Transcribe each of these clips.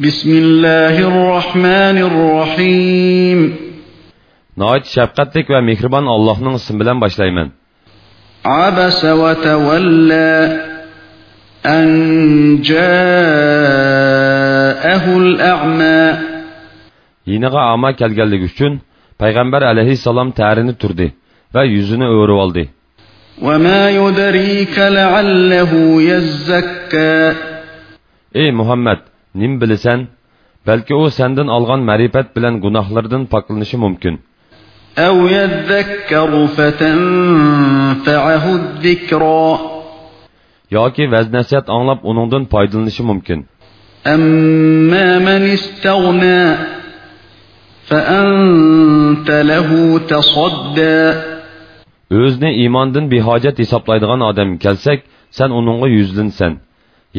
بسم الله الرحمن الرحيم Nəhayət şəfqətlik və mehriban Allah'ın ismi bilan başlayman. عبس وتولى أن جاءه الأعمى Yeniga ama kelganligi uchun payg'ambar alayhissalom tarini turdi va yuzini o'rib oldi. وما يدريك لعله يزكى Ey Muhammad, nim bilasan? Balki u sendan olgan ma'rifat bilan gunohlardan poklanishi mumkin. أو يذكر فتنفعه الذكرى yoki vaz nasihat anglab uningdan foydalanishi mumkin. أما من استغنى فأنت له تصدى O'zni iymondan behojat hisoblaydigan odam kelsak, sen uningga yuzlinsan.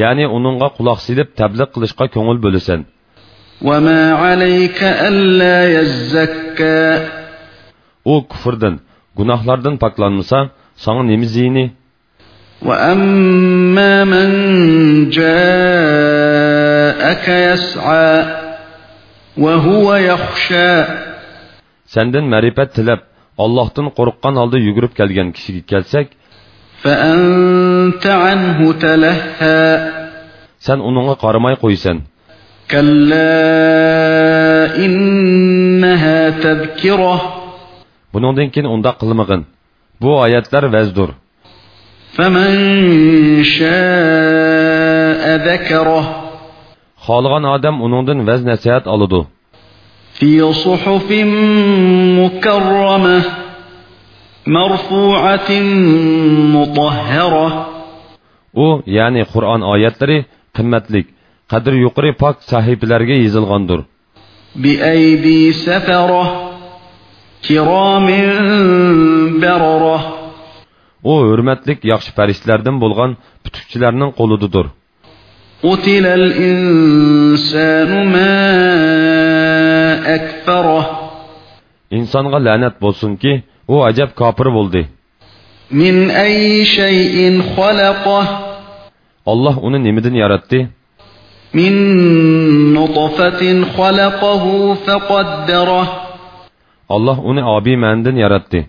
Ya'ni uningga quloq silib tabliq qilishga ko'ngil bo'lasan. وما عليك ألا يزكى U kufrdan, gunohlardan poklanmasa, sana nima ziyni? وأما من جاءك يسعى وهو يخشى Senden ma'rifat tilab, Allohdan qo'rqqan holda yugurib kelgan kishiga kelsak, فأنت عنه تلهى. سن أنه قارماي قويسن. كلا إنها تذكرة. بنون دينكين أندا قلمغن. بو آياتلر وزدور. فمن شاء ذكره. خالغان آدم أنون دين وز ألدو في صحف مكرمة. marfu'atin mutahhara u ya'ni qur'on oyatlari qimmatlik. Qadri yuqori pok sahifalarga yozilgandir. biaydi safara kiromin barara u hurmatlik yaxshi farishtalardan bo'lgan putukchilarning qo'lidadir utilal insanu ma akfarah insonga la'nat bo'lsinki O acab kapır buldu. Min ayyi şeyin halakah. Allah onu nimidin yarattı? Min nutfetin halakahu feqadderah. Allah onu abi menden yarattı.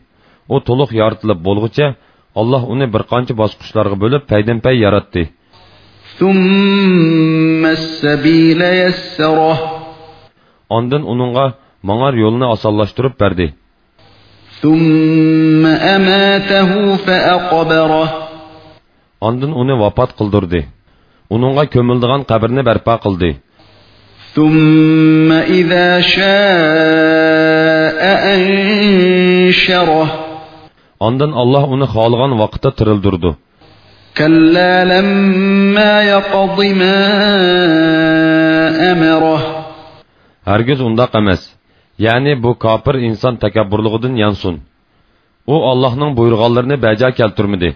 O toluq yaratılıp bolğuça Allah onu bir qancha bosqichlarga bo'lib paydan-pay yaratdi. Ondan uningga mangar yo'lni osonlashtirib berdi. ثم أماته فأقبره Ondan uni vafot qildirdi. Uningga ko'mildigan qabrni barpo qildi. ثم إذا شاء أنشره Ondan Alloh uni xohlagan vaqtda tirildirdi. كلا لما يقض ما أمره Hargiz undaq emas. Yani bu kapır insan tekabburluğudun yansın. O Allah'ın buyurganlarını beca keltürmedi.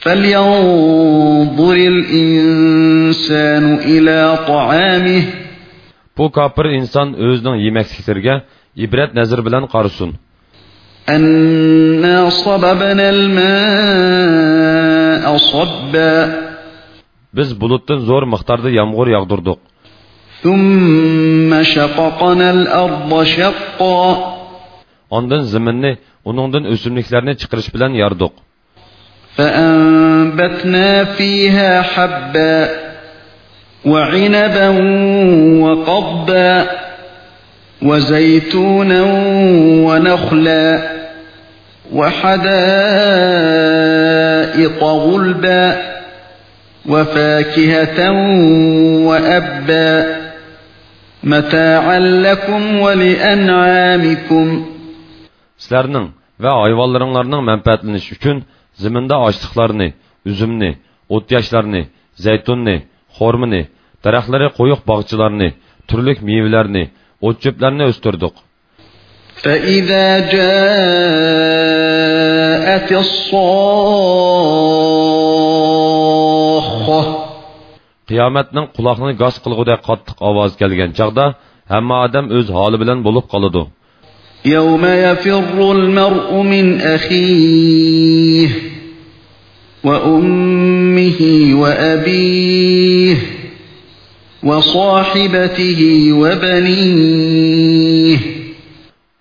فَلْيَنْظُرِ الْاِنْسَانُ اِلَى طَعَامِهِ Bu kapır insan özünün yemeksiklerine ibret nezir bilen karısın. اَنَّا صَبَبَنَا الْمَاءَ صَبَّا Biz buluttan zor miktarda yağmur yağdırdık. Ondan zaminni uningdan o'simliklarni chiqarish bilan yordik. فأنبتنا فيها حبا وعنبا وقضبا وزيتونا ونخلا وحدائق غلبا وفاكهة وأبا متاعا لكم ولأنعامكم Sizlarning va hayvonlaringlarning manfaatlanishi uchun zaminda ochliqlarni, uzumni, o'tyashlarni, zaytunni, xormini, daraxtlari qo'yiq bog'chilarni, turli mevalarni, o'tcho'plarni o'stirdik. فإذا جاءت الصاخة Qiyomatning quloqni g'oz qilgudek qattiq ovoz kelgan chaqda hamma odam o'z holi bilan bo'lib qoladi. يوم يفر المرء من أخيه وأمه وأبيه وصاحبته وبنيه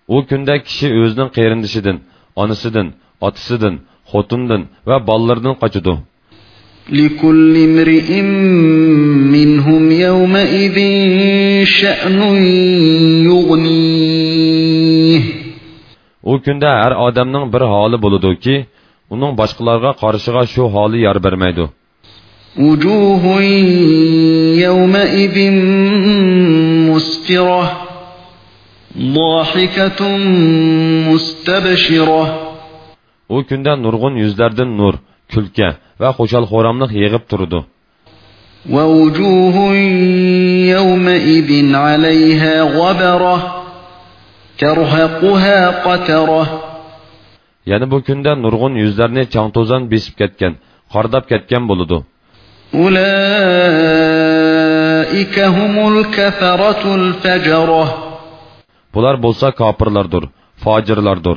u kunda kishi o'zining qarindishidan onasidan otasidan xotindan va bolalaridan qochadi لكل امرئ منهم يومئذ شأن يغنيه u kunda har odamning bir holi bo'ludiki uning boshqalarga qarishiga shu holi yor bermaydi وجوه يومئذ مسفرة ضاحكة مستبشرة u kunda nurg'un yuzlardan nur kulka va xushal xo'ramliq yig'ib turdi ووجوه يومئذ عليها غبرة ترهقها قترة yana bu kunda nurg'un yuzlarni chang to'zon besib ketgan qordab ketgan bo'ludi أولئك هم الكفرة الفجرة bular bo'lsa kofirlardir fojirlardir